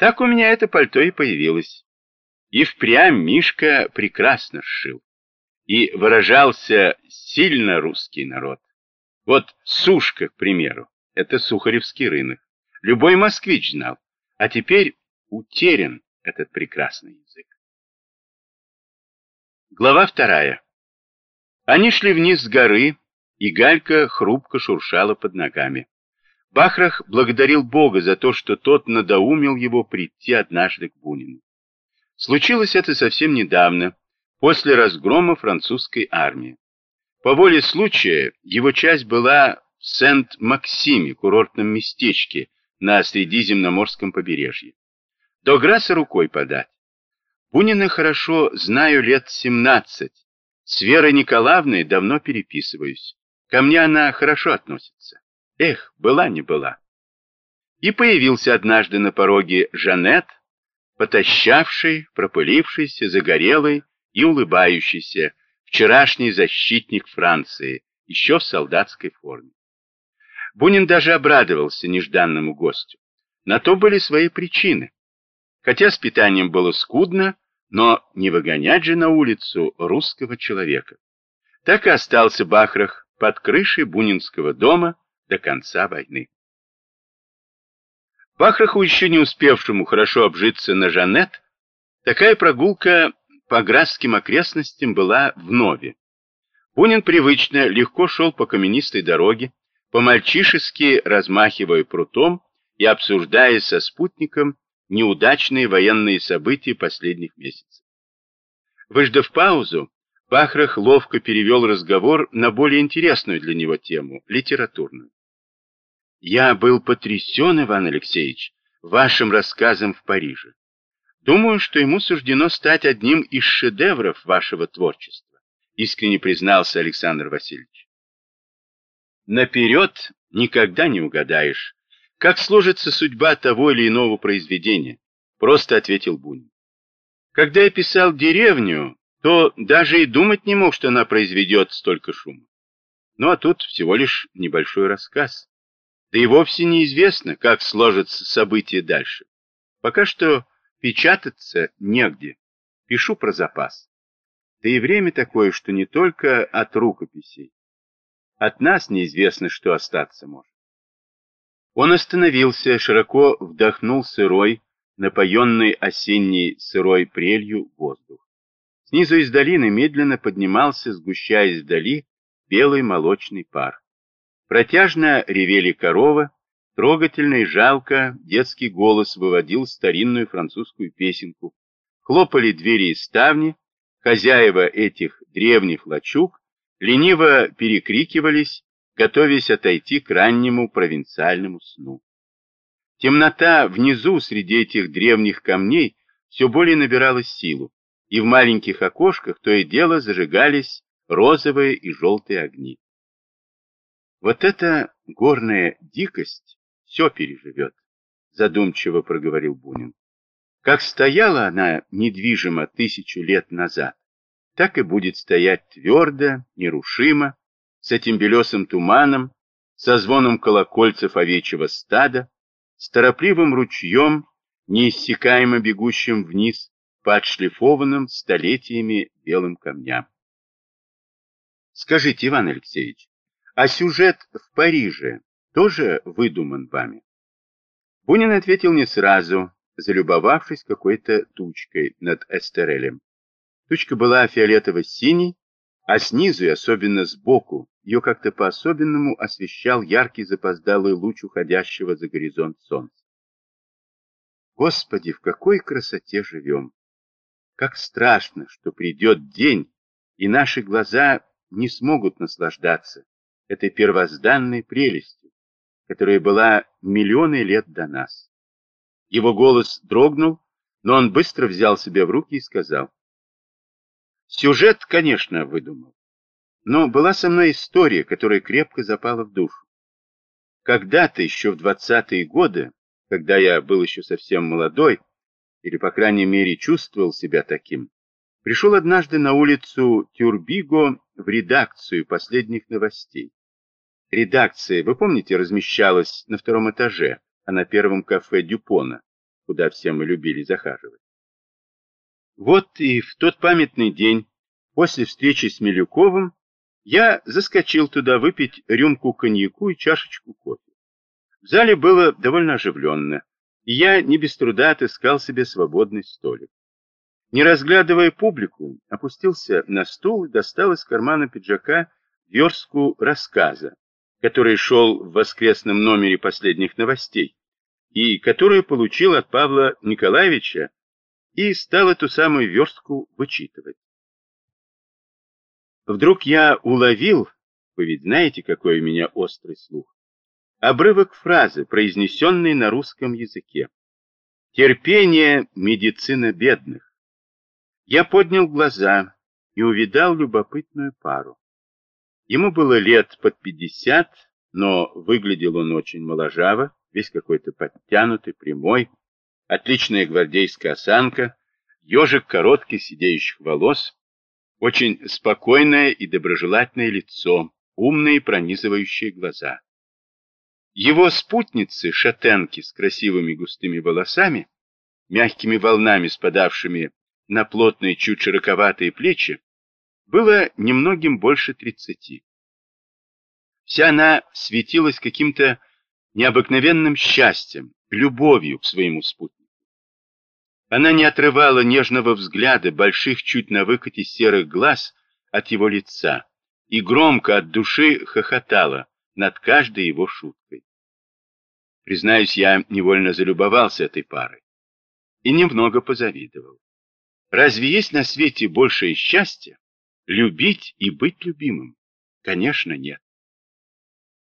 Так у меня это пальто и появилось. И впрямь Мишка прекрасно сшил. И выражался сильно русский народ. Вот Сушка, к примеру, это Сухаревский рынок. Любой москвич знал. А теперь утерян этот прекрасный язык. Глава вторая. Они шли вниз с горы, и галька хрупко шуршала под ногами. Бахрах благодарил Бога за то, что тот надоумил его прийти однажды к Бунину. Случилось это совсем недавно, после разгрома французской армии. По воле случая его часть была в Сент-Максиме, курортном местечке на Средиземноморском побережье. До Грасса рукой подать. Бунина хорошо знаю лет 17. С Верой Николаевной давно переписываюсь. Ко мне она хорошо относится. Эх, была не была. И появился однажды на пороге Жанет, потащавший, пропылившийся, загорелый и улыбающийся, вчерашний защитник Франции, еще в солдатской форме. Бунин даже обрадовался нежданному гостю. На то были свои причины. Хотя с питанием было скудно, но не выгонять же на улицу русского человека. Так и остался Бахрах под крышей Бунинского дома до конца войны. Бахраху, еще не успевшему хорошо обжиться на Жанет, такая прогулка по градским окрестностям была в нове. Бунин привычно легко шел по каменистой дороге, по-мальчишески размахивая прутом и обсуждая со спутником неудачные военные события последних месяцев. Выждав паузу, Бахрах ловко перевел разговор на более интересную для него тему – литературную. «Я был потрясен, Иван Алексеевич, вашим рассказом в Париже. Думаю, что ему суждено стать одним из шедевров вашего творчества», искренне признался Александр Васильевич. Наперед никогда не угадаешь, как сложится судьба того или иного произведения, просто ответил Бунин. Когда я писал «Деревню», то даже и думать не мог, что она произведет столько шума. Ну а тут всего лишь небольшой рассказ. Да и вовсе неизвестно, как сложатся события дальше. Пока что печататься негде. Пишу про запас. Да и время такое, что не только от рукописей. От нас неизвестно, что остаться может. Он остановился, широко вдохнул сырой, напоенный осенней сырой прелью воздух. Снизу из долины медленно поднимался, сгущаясь вдали, белый молочный пар. Протяжно ревели коровы, трогательно и жалко детский голос выводил старинную французскую песенку. Хлопали двери и ставни, хозяева этих древних лачуг лениво перекрикивались, готовясь отойти к раннему провинциальному сну. Темнота внизу среди этих древних камней все более набирала силу и в маленьких окошках то и дело зажигались розовые и желтые огни. Вот эта горная дикость все переживет, задумчиво проговорил Бунин. Как стояла она недвижимо тысячу лет назад, так и будет стоять твердо, нерушимо, с этим белесым туманом, со звоном колокольцев овечьего стада, с торопливым ручьем, неиссякаемо бегущим вниз, по отшлифованным столетиями белым камням. Скажите, Иван Алексеевич, а сюжет в Париже тоже выдуман вами? Бунин ответил не сразу, залюбовавшись какой-то тучкой над Эстерелем. Тучка была фиолетово-синей, а снизу и особенно сбоку ее как-то по-особенному освещал яркий запоздалый луч уходящего за горизонт солнца. Господи, в какой красоте живем! Как страшно, что придет день, и наши глаза не смогут наслаждаться этой первозданной прелестью, которая была миллионы лет до нас. Его голос дрогнул, но он быстро взял себя в руки и сказал. Сюжет, конечно, выдумал, но была со мной история, которая крепко запала в душу. Когда-то, еще в двадцатые годы, когда я был еще совсем молодой, или, по крайней мере, чувствовал себя таким, пришел однажды на улицу Тюрбиго в редакцию последних новостей. Редакция, вы помните, размещалась на втором этаже, а на первом кафе Дюпона, куда все мы любили захаживать. Вот и в тот памятный день, после встречи с Милюковым, я заскочил туда выпить рюмку коньяку и чашечку кофе. В зале было довольно оживленно, и я не без труда отыскал себе свободный столик. Не разглядывая публику, опустился на стул и достал из кармана пиджака верстку рассказа, который шел в воскресном номере последних новостей, и которую получил от Павла Николаевича и стал эту самую верстку вычитывать. Вдруг я уловил, вы ведь знаете, какой у меня острый слух, обрывок фразы, произнесенной на русском языке. «Терпение – медицина бедных». Я поднял глаза и увидал любопытную пару. Ему было лет под пятьдесят, но выглядел он очень моложаво, весь какой-то подтянутый, прямой, отличная гвардейская осанка, ежик коротких сидеющих волос, очень спокойное и доброжелательное лицо, умные пронизывающие глаза. Его спутницы, шатенки с красивыми густыми волосами, мягкими волнами спадавшими на плотные, чуть широковатые плечи, было немногим больше тридцати. Вся она светилась каким-то необыкновенным счастьем, любовью к своему спутнику. Она не отрывала нежного взгляда больших чуть на выкате серых глаз от его лица и громко от души хохотала над каждой его шуткой. Признаюсь, я невольно залюбовался этой парой и немного позавидовал. Разве есть на свете большее счастье любить и быть любимым? Конечно, нет.